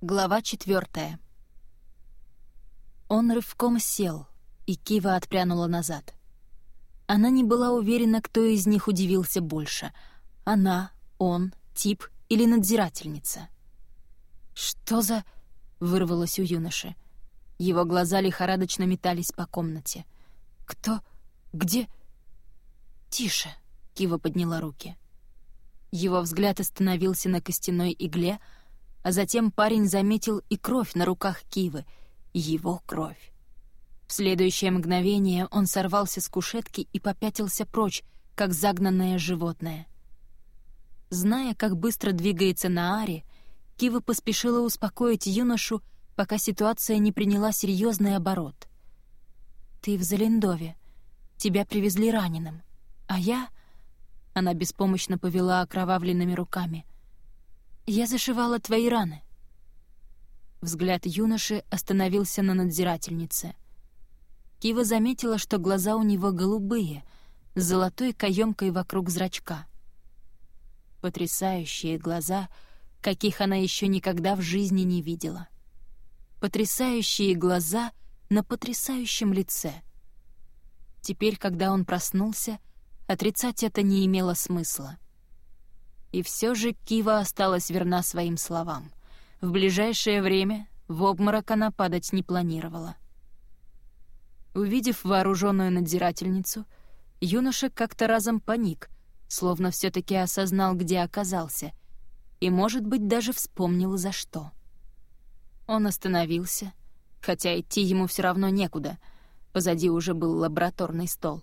Глава четвертая. Он рывком сел, и Кива отпрянула назад. Она не была уверена, кто из них удивился больше — она, он, тип или надзирательница. «Что за...» — вырвалось у юноши. Его глаза лихорадочно метались по комнате. «Кто? Где?» «Тише!» — Кива подняла руки. Его взгляд остановился на костяной игле — а затем парень заметил и кровь на руках Кивы, его кровь. В следующее мгновение он сорвался с кушетки и попятился прочь, как загнанное животное. Зная, как быстро двигается Наари, Кива поспешила успокоить юношу, пока ситуация не приняла серьезный оборот. «Ты в Залендове. Тебя привезли раненым. А я...» Она беспомощно повела окровавленными руками — «Я зашивала твои раны». Взгляд юноши остановился на надзирательнице. Кива заметила, что глаза у него голубые, с золотой каемкой вокруг зрачка. Потрясающие глаза, каких она еще никогда в жизни не видела. Потрясающие глаза на потрясающем лице. Теперь, когда он проснулся, отрицать это не имело смысла. И все же Кива осталась верна своим словам. В ближайшее время в обморок она падать не планировала. Увидев вооруженную надзирательницу, юноша как-то разом паник, словно все таки осознал, где оказался, и, может быть, даже вспомнил, за что. Он остановился, хотя идти ему все равно некуда, позади уже был лабораторный стол.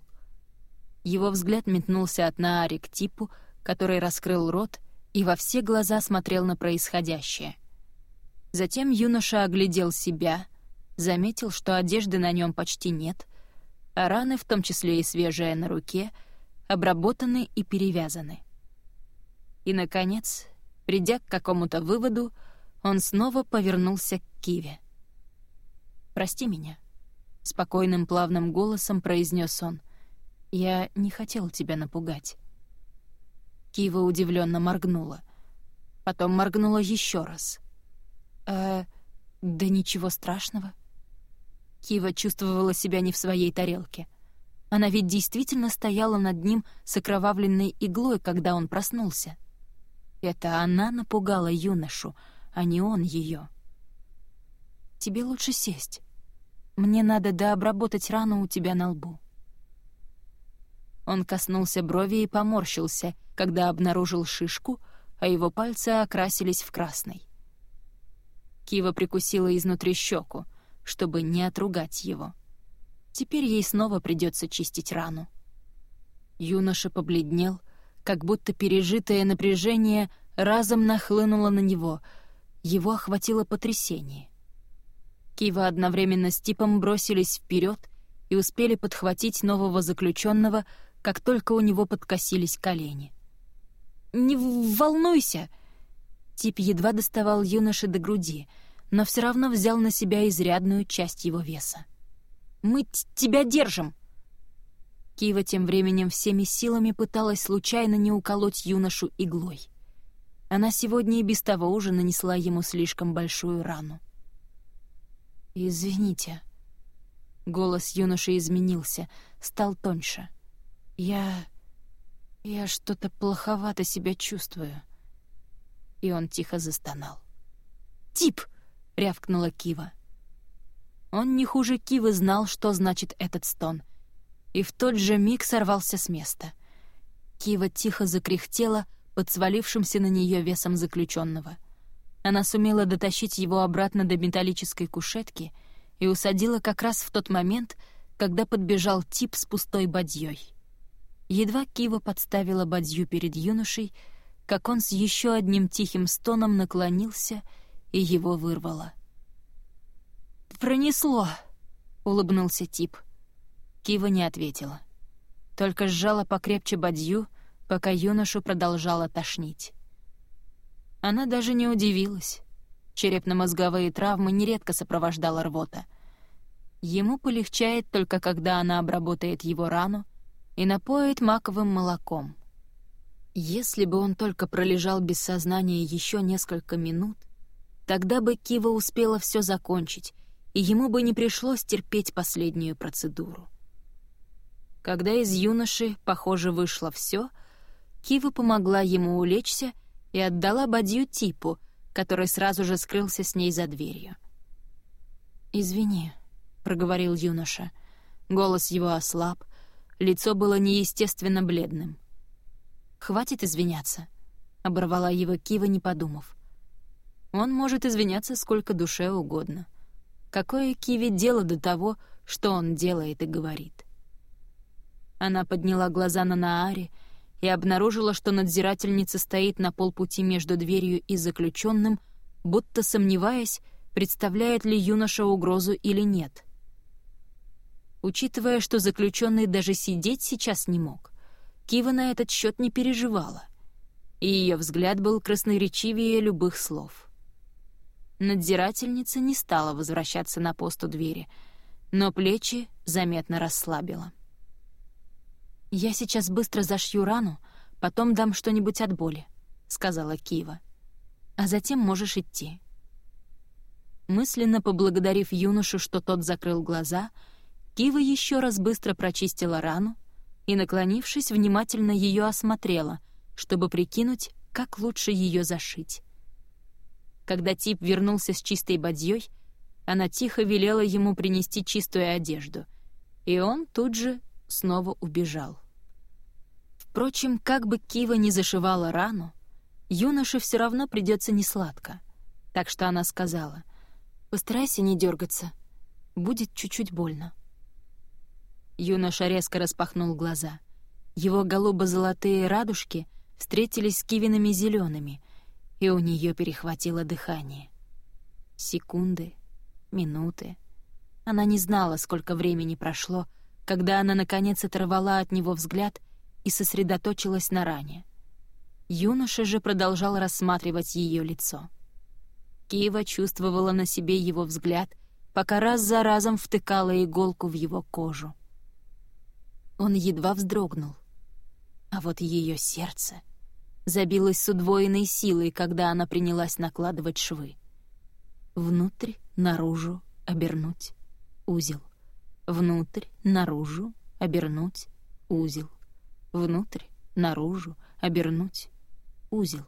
Его взгляд метнулся от Наари к типу, который раскрыл рот и во все глаза смотрел на происходящее. Затем юноша оглядел себя, заметил, что одежды на нем почти нет, а раны, в том числе и свежая на руке, обработаны и перевязаны. И, наконец, придя к какому-то выводу, он снова повернулся к Киве. «Прости меня», — спокойным плавным голосом произнес он. «Я не хотел тебя напугать». Кива удивленно моргнула. Потом моргнула еще раз. «Э, да ничего страшного». Кива чувствовала себя не в своей тарелке. Она ведь действительно стояла над ним с окровавленной иглой, когда он проснулся. Это она напугала юношу, а не он ее. «Тебе лучше сесть. Мне надо дообработать рану у тебя на лбу». Он коснулся брови и поморщился, когда обнаружил шишку, а его пальцы окрасились в красный. Кива прикусила изнутри щеку, чтобы не отругать его. Теперь ей снова придется чистить рану. Юноша побледнел, как будто пережитое напряжение разом нахлынуло на него, его охватило потрясение. Кива одновременно с Типом бросились вперед и успели подхватить нового заключенного, как только у него подкосились колени. «Не волнуйся!» Тип едва доставал юноши до груди, но все равно взял на себя изрядную часть его веса. «Мы тебя держим!» Кива тем временем всеми силами пыталась случайно не уколоть юношу иглой. Она сегодня и без того уже нанесла ему слишком большую рану. «Извините». Голос юноши изменился, стал тоньше. «Я... я что-то плоховато себя чувствую». И он тихо застонал. «Тип!» — рявкнула Кива. Он не хуже Кивы знал, что значит этот стон, и в тот же миг сорвался с места. Кива тихо закряхтела под свалившимся на нее весом заключенного. Она сумела дотащить его обратно до металлической кушетки и усадила как раз в тот момент, когда подбежал тип с пустой бадьей. Едва Кива подставила бадью перед юношей, как он с еще одним тихим стоном наклонился и его вырвало. «Пронесло!» — улыбнулся тип. Кива не ответила. Только сжала покрепче бадью, пока юношу продолжала тошнить. Она даже не удивилась. Черепно-мозговые травмы нередко сопровождала рвота. Ему полегчает только когда она обработает его рану, и напоит маковым молоком. Если бы он только пролежал без сознания еще несколько минут, Тогда бы Кива успела все закончить, и ему бы не пришлось терпеть последнюю процедуру. Когда из юноши, похоже, вышло все, Кива помогла ему улечься и отдала бадью типу, который сразу же скрылся с ней за дверью. «Извини», — проговорил юноша. Голос его ослаб, лицо было неестественно бледным. «Хватит извиняться», — оборвала его Кива, не подумав. Он может извиняться сколько душе угодно. Какое Киви дело до того, что он делает и говорит? Она подняла глаза на Нааре и обнаружила, что надзирательница стоит на полпути между дверью и заключенным, будто сомневаясь, представляет ли юноша угрозу или нет. Учитывая, что заключенный даже сидеть сейчас не мог, Кива на этот счет не переживала, и ее взгляд был красноречивее любых слов. Надзирательница не стала возвращаться на пост у двери, но плечи заметно расслабила. «Я сейчас быстро зашью рану, потом дам что-нибудь от боли», — сказала Кива. «А затем можешь идти». Мысленно поблагодарив юношу, что тот закрыл глаза, Кива еще раз быстро прочистила рану и, наклонившись, внимательно ее осмотрела, чтобы прикинуть, как лучше ее зашить. Когда тип вернулся с чистой бадьей, она тихо велела ему принести чистую одежду, и он тут же снова убежал. Впрочем, как бы Кива не зашивала рану, юноше все равно придется несладко, так что она сказала — Постарайся не дергаться. Будет чуть-чуть больно. Юноша резко распахнул глаза. Его голубо-золотые радужки встретились с кивинами зелеными, и у нее перехватило дыхание. Секунды, минуты. Она не знала, сколько времени прошло, когда она, наконец, оторвала от него взгляд и сосредоточилась на ране. Юноша же продолжал рассматривать ее лицо. Кива чувствовала на себе его взгляд, пока раз за разом втыкала иголку в его кожу. Он едва вздрогнул. А вот ее сердце забилось с удвоенной силой, когда она принялась накладывать швы. Внутрь, наружу, обернуть, узел. Внутрь, наружу, обернуть, узел. Внутрь, наружу, обернуть, узел.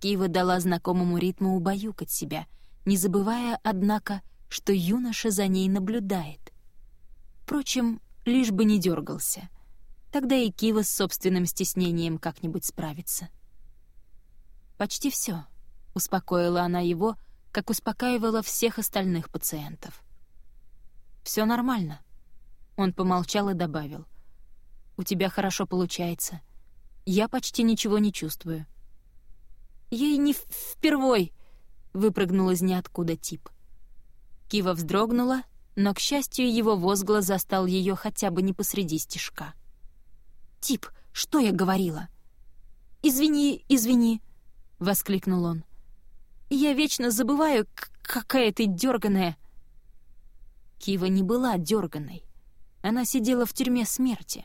Кива дала знакомому ритму убаюкать себя, не забывая, однако, что юноша за ней наблюдает. Впрочем, лишь бы не дергался. Тогда и Кива с собственным стеснением как-нибудь справится. «Почти все», — успокоила она его, как успокаивала всех остальных пациентов. «Все нормально», — он помолчал и добавил. «У тебя хорошо получается. Я почти ничего не чувствую». Ей не впервой!» — выпрыгнул из ниоткуда тип. Кива вздрогнула, но, к счастью, его возглас застал ее хотя бы не посреди стежка. «Тип, что я говорила?» «Извини, извини!» — воскликнул он. «Я вечно забываю, какая ты дерганая!» Кива не была дерганой. Она сидела в тюрьме смерти.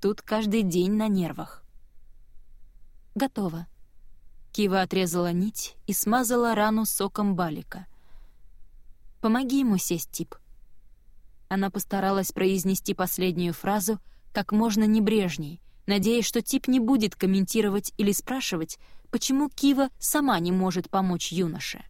Тут каждый день на нервах. «Готово», Кива отрезала нить и смазала рану соком балика. «Помоги ему сесть, Тип». Она постаралась произнести последнюю фразу как можно небрежней, надеясь, что Тип не будет комментировать или спрашивать, почему Кива сама не может помочь юноше.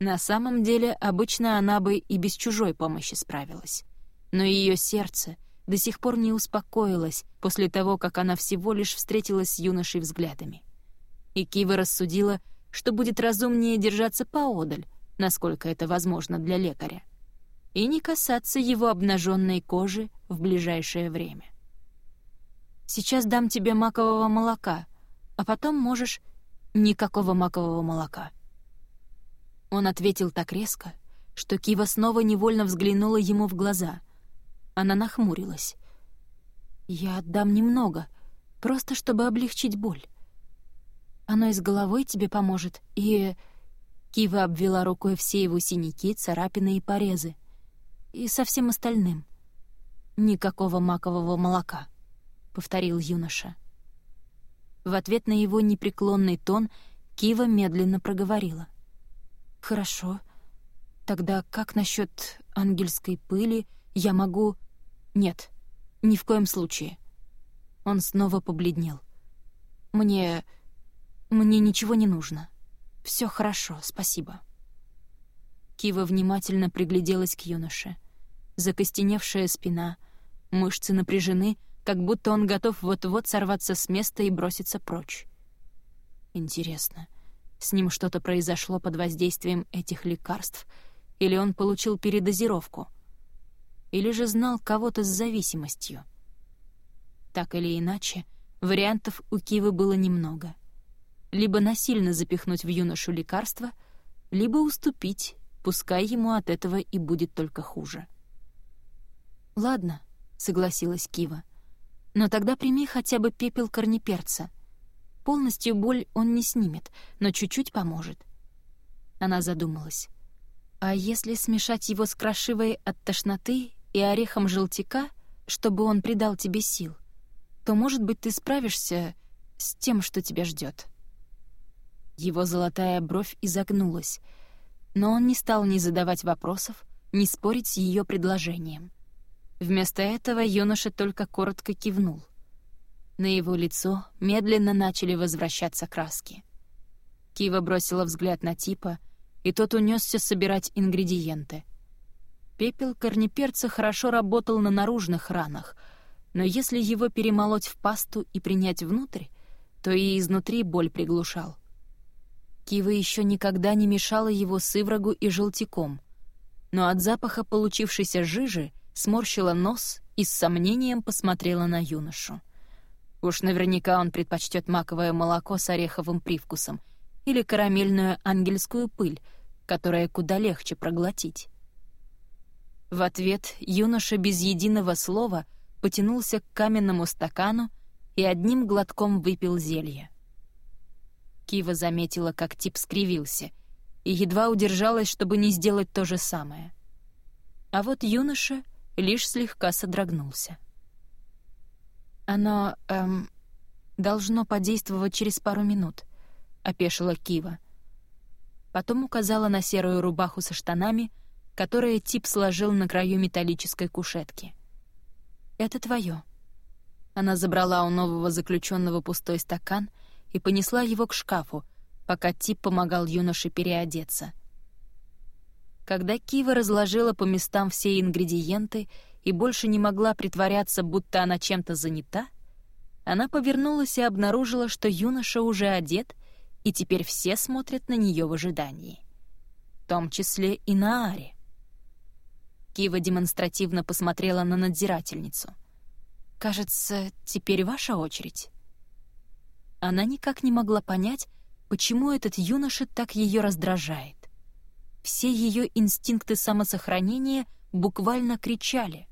На самом деле, обычно она бы и без чужой помощи справилась. Но ее сердце до сих пор не успокоилось после того, как она всего лишь встретилась с юношей взглядами и Кива рассудила, что будет разумнее держаться поодаль, насколько это возможно для лекаря, и не касаться его обнаженной кожи в ближайшее время. «Сейчас дам тебе макового молока, а потом можешь...» «Никакого макового молока». Он ответил так резко, что Кива снова невольно взглянула ему в глаза. Она нахмурилась. «Я отдам немного, просто чтобы облегчить боль». Оно с головой тебе поможет, и...» Кива обвела рукой все его синяки, царапины и порезы. «И со всем остальным». «Никакого макового молока», — повторил юноша. В ответ на его непреклонный тон Кива медленно проговорила. «Хорошо. Тогда как насчет ангельской пыли я могу...» «Нет, ни в коем случае». Он снова побледнел. «Мне... мне ничего не нужно. Все хорошо, спасибо». Кива внимательно пригляделась к юноше. Закостеневшая спина, мышцы напряжены, как будто он готов вот-вот сорваться с места и броситься прочь. Интересно, с ним что-то произошло под воздействием этих лекарств, или он получил передозировку? Или же знал кого-то с зависимостью? Так или иначе, вариантов у Кивы было немного. Либо насильно запихнуть в юношу лекарство, либо уступить, пускай ему от этого и будет только хуже. «Ладно», — согласилась Кива, — «но тогда прими хотя бы пепел корнеперца. Полностью боль он не снимет, но чуть-чуть поможет». Она задумалась. «А если смешать его с крошивой от тошноты и орехом желтика, чтобы он придал тебе сил, то, может быть, ты справишься с тем, что тебя ждет. Его золотая бровь изогнулась, но он не стал ни задавать вопросов, ни спорить с ее предложением. Вместо этого юноша только коротко кивнул. На его лицо медленно начали возвращаться краски. Кива бросила взгляд на типа, и тот унесся собирать ингредиенты. Пепел корнеперца хорошо работал на наружных ранах, но если его перемолоть в пасту и принять внутрь, то и изнутри боль приглушал. Кива еще никогда не мешала его сыврагу и желтиком, но от запаха получившейся жижи сморщила нос и с сомнением посмотрела на юношу. Уж наверняка он предпочтет маковое молоко с ореховым привкусом или карамельную ангельскую пыль, которая куда легче проглотить. В ответ юноша без единого слова потянулся к каменному стакану и одним глотком выпил зелье. Кива заметила, как тип скривился, и едва удержалась, чтобы не сделать то же самое. А вот юноша — лишь слегка содрогнулся. «Оно, эм, должно подействовать через пару минут», — опешила Кива. Потом указала на серую рубаху со штанами, которые тип сложил на краю металлической кушетки. «Это твое». Она забрала у нового заключенного пустой стакан и понесла его к шкафу, пока тип помогал юноше переодеться — когда Кива разложила по местам все ингредиенты и больше не могла притворяться, будто она чем-то занята, она повернулась и обнаружила, что юноша уже одет, и теперь все смотрят на нее в ожидании. В том числе и на Аре. Кива демонстративно посмотрела на надзирательницу. «Кажется, теперь ваша очередь». Она никак не могла понять, почему этот юноша так ее раздражает. Все ее инстинкты самосохранения буквально кричали.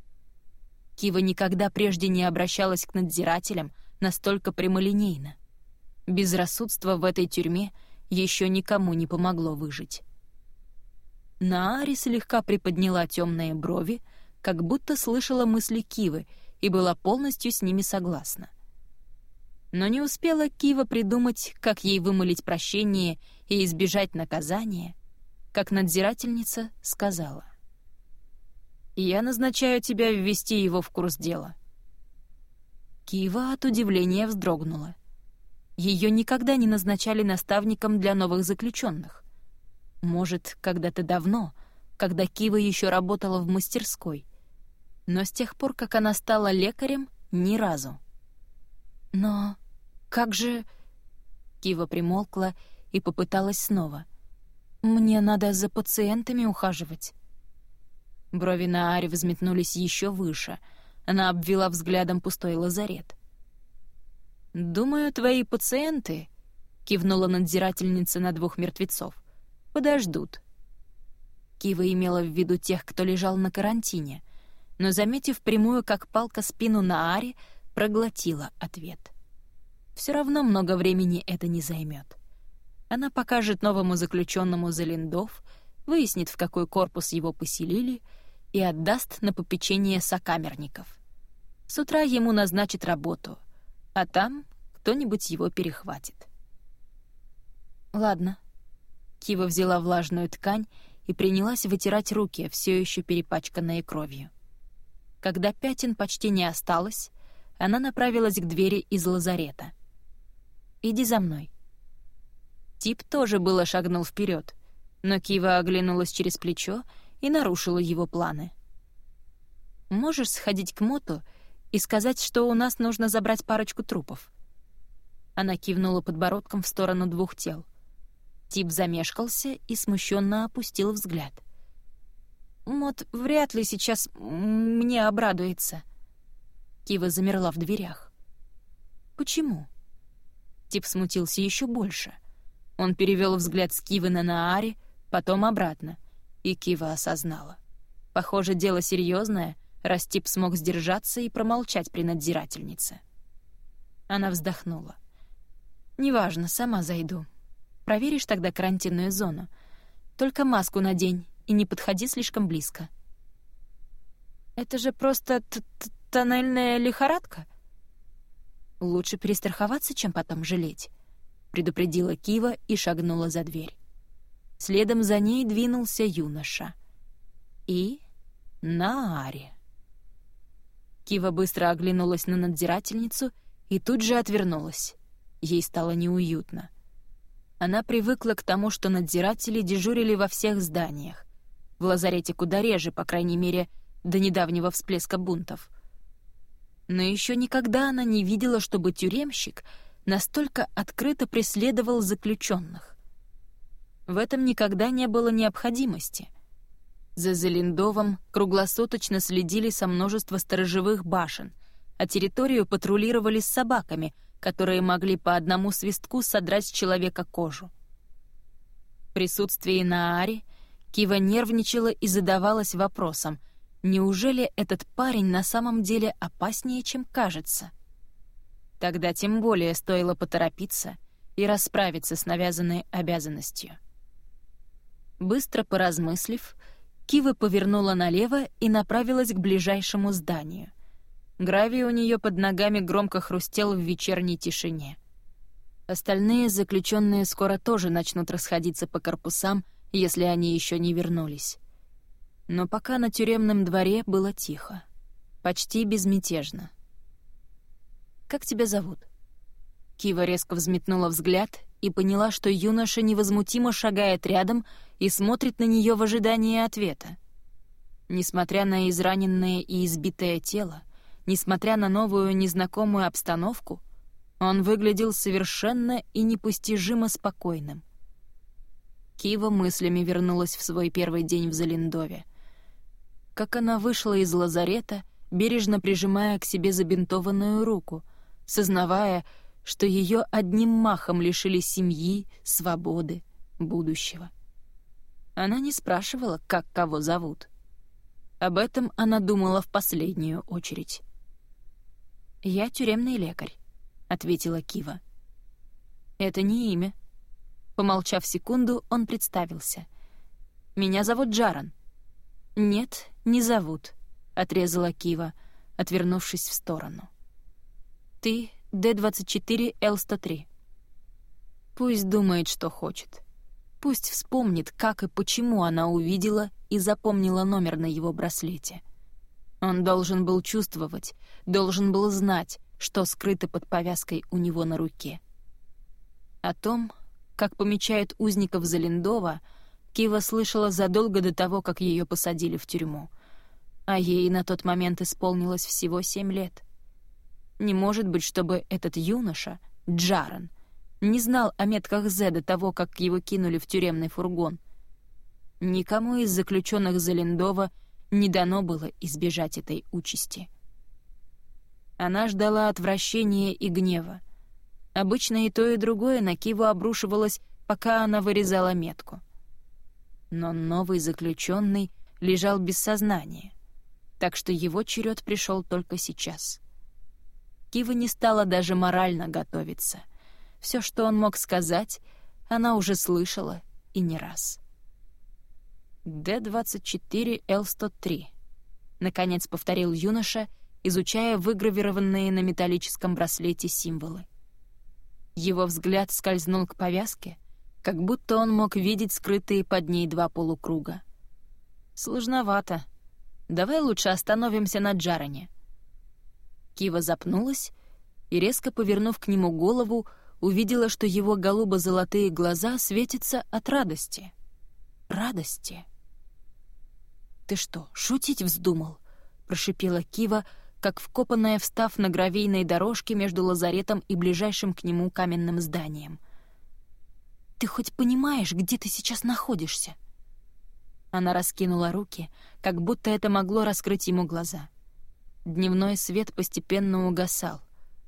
Кива никогда прежде не обращалась к надзирателям настолько прямолинейно. Безрассудство в этой тюрьме еще никому не помогло выжить. Наари слегка приподняла темные брови, как будто слышала мысли Кивы и была полностью с ними согласна. Но не успела Кива придумать, как ей вымолить прощение и избежать наказания, как надзирательница сказала. «Я назначаю тебя ввести его в курс дела». Кива от удивления вздрогнула. Ее никогда не назначали наставником для новых заключенных. Может, когда-то давно, когда Кива еще работала в мастерской. Но с тех пор, как она стала лекарем, ни разу. Но как же... Кива примолкла и попыталась снова — мне надо за пациентами ухаживать». Брови на Аре взметнулись еще выше. Она обвела взглядом пустой лазарет. «Думаю, твои пациенты», — кивнула надзирательница на двух мертвецов, — «подождут». Кива имела в виду тех, кто лежал на карантине, но, заметив прямую, как палка, спину на Аре, проглотила ответ. Все равно много времени это не займет. Она покажет новому заключенному Залиндов, выяснит, в какой корпус его поселили, и отдаст на попечение сокамерников. С утра ему назначат работу, а там кто-нибудь его перехватит. «Ладно». Кива взяла влажную ткань и принялась вытирать руки, все еще перепачканные кровью. Когда пятен почти не осталось, она направилась к двери из лазарета. «Иди за мной». Тип тоже было шагнул вперед, но Кива оглянулась через плечо и нарушила его планы. «Можешь сходить к Моту и сказать, что у нас нужно забрать парочку трупов?» Она кивнула подбородком в сторону двух тел. Тип замешкался и смущенно опустил взгляд. «Мот вряд ли сейчас мне обрадуется». Кива замерла в дверях. «Почему?» Тип смутился еще больше. Он перевел взгляд с Кивы на Наари, потом обратно, и Кива осознала. Похоже, дело серьезное, раз Тип смог сдержаться и промолчать при надзирательнице. Она вздохнула. «Неважно, сама зайду. Проверишь тогда карантинную зону. Только маску надень и не подходи слишком близко». «Это же просто т -т тоннельная лихорадка?» «Лучше перестраховаться, чем потом жалеть», — предупредила Кива и шагнула за дверь. Следом за ней двинулся юноша. И Наари. Кива быстро оглянулась на надзирательницу и тут же отвернулась. Ей стало неуютно. Она привыкла к тому, что надзиратели дежурили во всех зданиях. В лазарете куда реже, по крайней мере, до недавнего всплеска бунтов. Но еще никогда она не видела, чтобы тюремщик настолько открыто преследовал заключенных. В этом никогда не было необходимости. За Зелендовым круглосуточно следили со множества сторожевых башен, а территорию патрулировали с собаками, которые могли по одному свистку содрать с человека кожу. В присутствии Наари Кива нервничала и задавалась вопросом, неужели этот парень на самом деле опаснее, чем кажется? Тогда тем более стоило поторопиться и расправиться с навязанной обязанностью. Быстро поразмыслив, Кива повернула налево и направилась к ближайшему зданию — Гравий у нее под ногами громко хрустел в вечерней тишине. Остальные заключенные скоро тоже начнут расходиться по корпусам, если они еще не вернулись. Но пока на тюремном дворе было тихо. Почти безмятежно. «Как тебя зовут?» Кива резко взметнула взгляд и поняла, что юноша невозмутимо шагает рядом и смотрит на нее в ожидании ответа. Несмотря на израненное и избитое тело, Несмотря на новую незнакомую обстановку, он выглядел совершенно и непостижимо спокойным. Кива мыслями вернулась в свой первый день в Залиндове. Как она вышла из лазарета, бережно прижимая к себе забинтованную руку, сознавая, что ее одним махом лишили семьи, свободы, будущего. Она не спрашивала, как кого зовут. Об этом она думала в последнюю очередь. «Я тюремный лекарь», — ответила Кива. «Это не имя». Помолчав секунду, он представился. «Меня зовут Джаран». «Нет, не зовут», — отрезала Кива, отвернувшись в сторону. «Ты Д-24Л-103». Пусть думает, что хочет. Пусть вспомнит, как и почему она увидела и запомнила номер на его браслете. Он должен был чувствовать, должен был знать, что скрыто под повязкой у него на руке. О том, как помечают узников Залиндова, Кива слышала задолго до того, как ее посадили в тюрьму. А ей на тот момент исполнилось всего семь лет. Не может быть, чтобы этот юноша, Джаран, не знал о метках Зе до того, как его кинули в тюремный фургон. Никому из заключенных Залиндова не дано было избежать этой участи. Она ждала отвращения и гнева. Обычно и то, и другое на Киву обрушивалось, пока она вырезала метку. Но новый заключенный лежал без сознания, так что его черед пришел только сейчас. Кива не стала даже морально готовиться. Все, что он мог сказать, она уже слышала и не раз. «Д-24Л-103», — наконец повторил юноша, изучая выгравированные на металлическом браслете символы. Его взгляд скользнул к повязке, как будто он мог видеть скрытые под ней два полукруга. «Сложновато. Давай лучше остановимся на Джароне». Кива запнулась и, резко повернув к нему голову, увидела, что его голубо-золотые глаза светятся от радости. Радости. «Ты что, шутить вздумал?» — прошипела Кива, как вкопанная, встав на гравийной дорожке между лазаретом и ближайшим к нему каменным зданием. «Ты хоть понимаешь, где ты сейчас находишься?» Она раскинула руки, как будто это могло раскрыть ему глаза. Дневной свет постепенно угасал.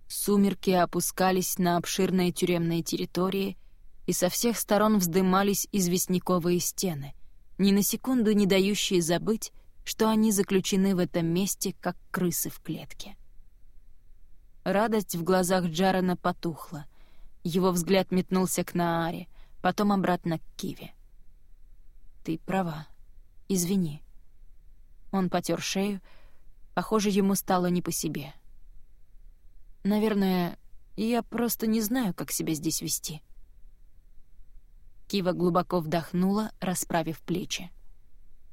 Сумерки опускались на обширные тюремные территории, и со всех сторон вздымались известняковые стены, ни на секунду не дающие забыть, что они заключены в этом месте, как крысы в клетке. Радость в глазах Джарена потухла. Его взгляд метнулся к Нааре, потом обратно к Киве. «Ты права. Извини». Он потер шею, Похоже, ему стало не по себе. Наверное, я просто не знаю, как себя здесь вести. Кива глубоко вдохнула, расправив плечи.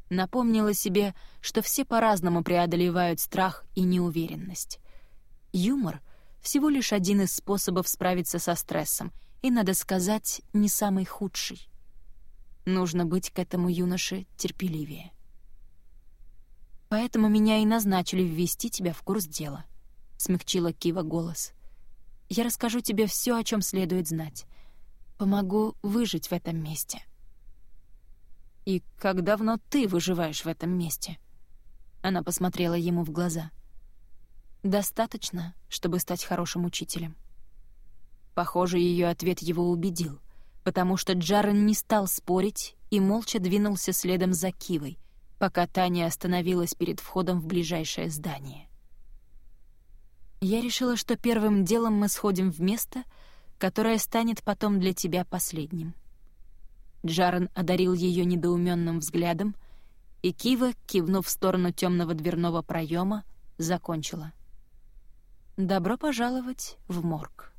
Напомнила себе, что все по-разному преодолевают страх и неуверенность. Юмор — всего лишь один из способов справиться со стрессом, и, надо сказать, не самый худший. Нужно быть к этому юноше терпеливее. Поэтому меня и назначили ввести тебя в курс дела», — смягчила Кива голос. «Я расскажу тебе все, о чем следует знать. Помогу выжить в этом месте». «И как давно ты выживаешь в этом месте?» Она посмотрела ему в глаза. «Достаточно, чтобы стать хорошим учителем». Похоже, ее ответ его убедил, потому что Джарен не стал спорить и молча двинулся следом за Кивой, пока Таня остановилась перед входом в ближайшее здание. Я решила, что первым делом мы сходим в место, которое станет потом для тебя последним. Джарен одарил ее недоуменным взглядом, и Кива, кивнув в сторону темного дверного проема, закончила. «Добро пожаловать в морг».